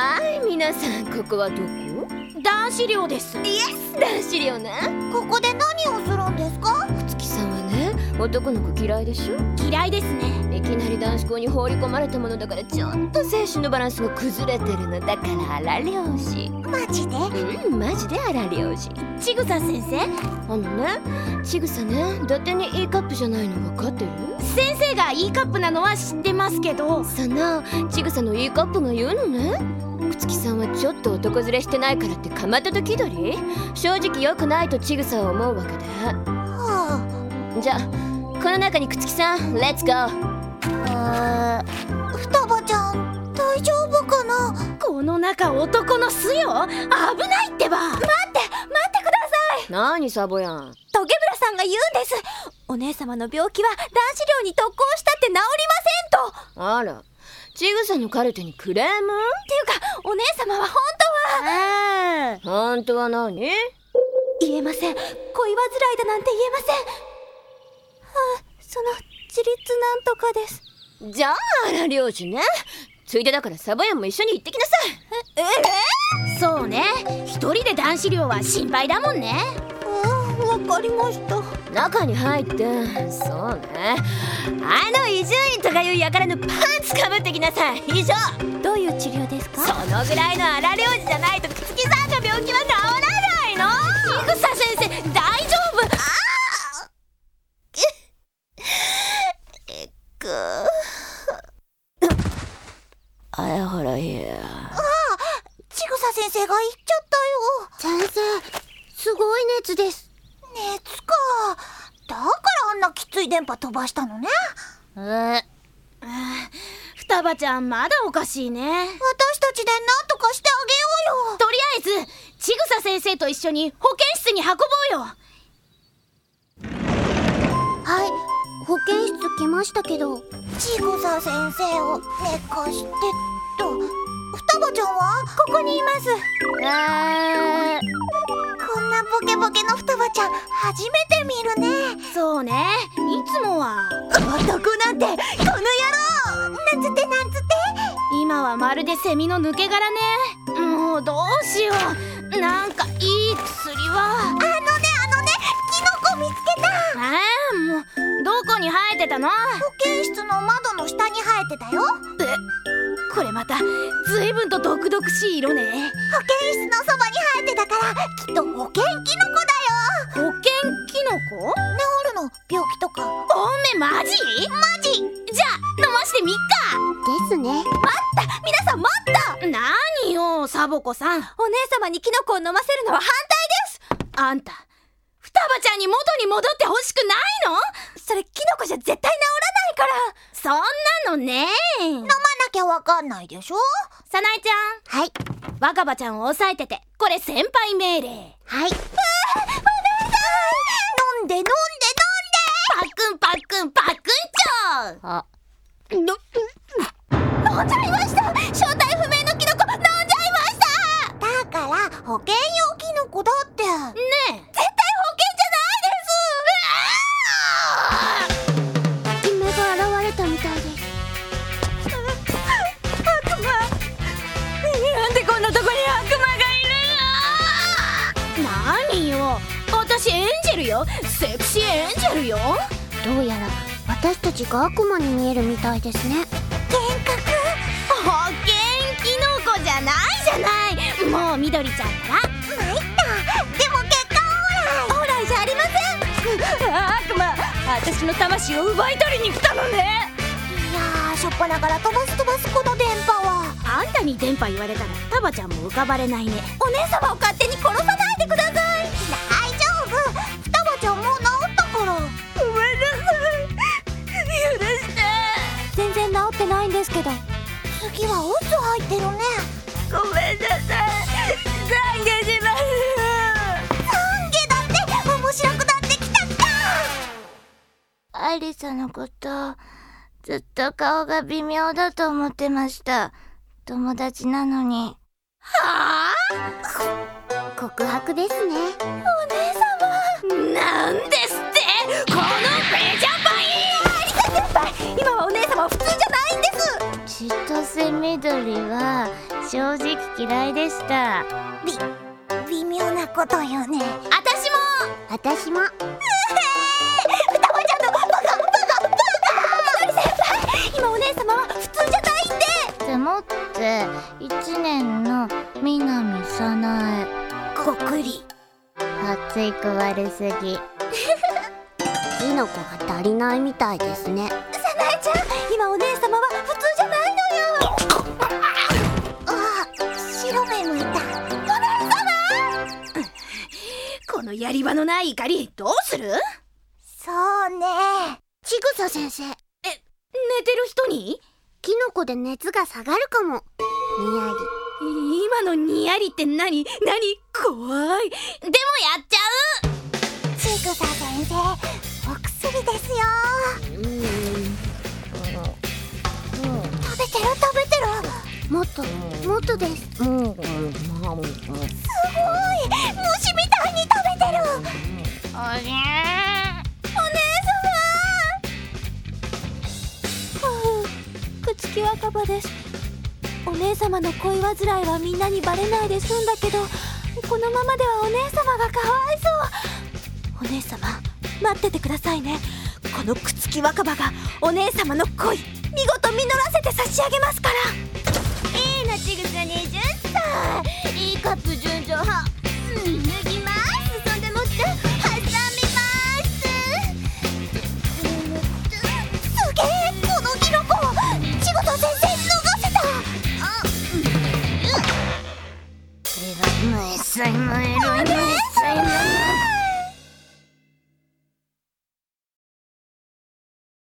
はい皆さんここはどこ？男子寮です。イエス男子寮ねここで何をするんですか？月さんはね男の子嫌いでしょ？嫌いですね。いきなり男子校に放り込まれたものだからちょっと精神のバランスが崩れてるのだから荒漁師マジで？うんマジで荒漁師ちぐさ先生？あのねちぐさね伊達に E カップじゃないの分かってる？先生が E カップなのは知ってますけど。そのちぐさの E カップが言うのね朽木さんはちょっと男連れしてないからってかまとと気取り正直良くないとちぐさは思うわけではじゃあこの中に朽木さんレッツゴーあえー、双葉ちゃん大丈夫かな？この中男の巣よ？危ないってば！待って待ってください！何サボやん。トゲブラさんが言うんです。お姉様の病気は男子寮に特攻したって治りませんと。あらちぐさのカルテにクレーム？っていうかお姉様は本当は。本当は何？言えません。恋煩いだなんて言えません。はあその自立なんとかです。じゃあ荒漁師ね。ついでだからサボヤンも一緒に行ってきなさい。そうね。一人で男子寮は心配だもんね。あわかりました中に入ってそうね。あの伊集院とかいう輩のパンツかぶってきなさい。以上。どういう治療ですか？そのぐらいの荒漁師じゃないと朽木さんの病気は治らないの。ちぐさ先生大丈夫？あやほらいやちぐさ先生が言っちゃったよ。先生すごい熱です。熱？んなきつい電波飛ばしたのね。え双葉ちゃんまだおかしいね。私たちで何とかしてあげようよ。とりあえずちぐさ先生と一緒に保健室に運ぼうよ。はい保健室来ましたけど。ちぐさ先生を寝かしてと。双葉ちゃんは？ここにいます。あこんなボケボケの双葉ちゃん初めて見るね。そうね。いつもは。男なんてこの野郎。なんつってなんつって。今はまるでセミの抜け殻ね。もうどうしよう。なんかいい薬は。あのねあのねキノコ見つけた。えー、もうどこに生えてたの？保健室の窓の下に生えてたよ。えこれまた随分と毒々しい色ね。保健室のそばに生えてたからきっと保健ジマジじゃあ飲ましてみっですね。待った皆さん待った。か何よサボ子さん。お姉様にキノコを飲ませるのは反対です。あんた双葉ちゃんに元に戻ってほしくないの？それキノコじゃ絶対治らないから。そんなのね。飲まなきゃわかんないでしょ？さないちゃん。はい。若葉ちゃんを抑えててこれ先輩命令。はい。飲んで飲んでパックンパックンチョあ。飲んじゃいました。正体不明のキノコ飲んじゃいました。だから保険用キノコだって。絶対保険ねえじゃないです。夢が現れたみたいです。悪魔なんでこんなとこに悪魔がいるの何よ。私エンジェルよ。セクシーエンジェルよどうやら私たちが悪魔に見えるみたいですね。幻覚？保険キノコじゃないじゃない。もう緑ちゃんから。参った。でも結果オーライオーライじゃありません。悪魔私の魂を奪い取りに来たのね。いやーしょっぱなから飛ばす飛ばすこの電波は。あんたに電波言われたらタバちゃんも浮かばれないね。お姉様を勝手に殺さ次は渦入ってるね。ごめんなさい。懺悔します。懺悔だって面白くなってきたアリサのことずっと顔が微妙だと思ってました。友達なのに。は告白ですね。お姉様。あなんですって。このペジャパイ。今はお姉様は普通じゃないんです千歳みどりは正直嫌いでした。び微妙なことよね。私も。私も。うへー双葉ちゃんのバカバカバカ先輩今お姉様は普通じゃないんででもって一年の南早苗ごくり発育悪すぎキノコが足りないみたいですねさなえちゃん今お姉様は普通じゃないのよあ白目向いたお姉様このやり場のない怒りどうするそうねちぐさ先生。え寝てる人に。キノコで熱が下がるかも。にや今のにやりって何何怖いでもやっちゃうちぐさ先生。お薬ですよ。るもっともっとですすごい。虫みたいに食べてる。おじお姉様くつき若葉です。お姉様の恋煩いはみんなにバレないで済んだけどこのままではお姉様がかわいそう。お姉様待っててくださいね。このくつき若葉がお姉様の恋見事実らせて差し上げますから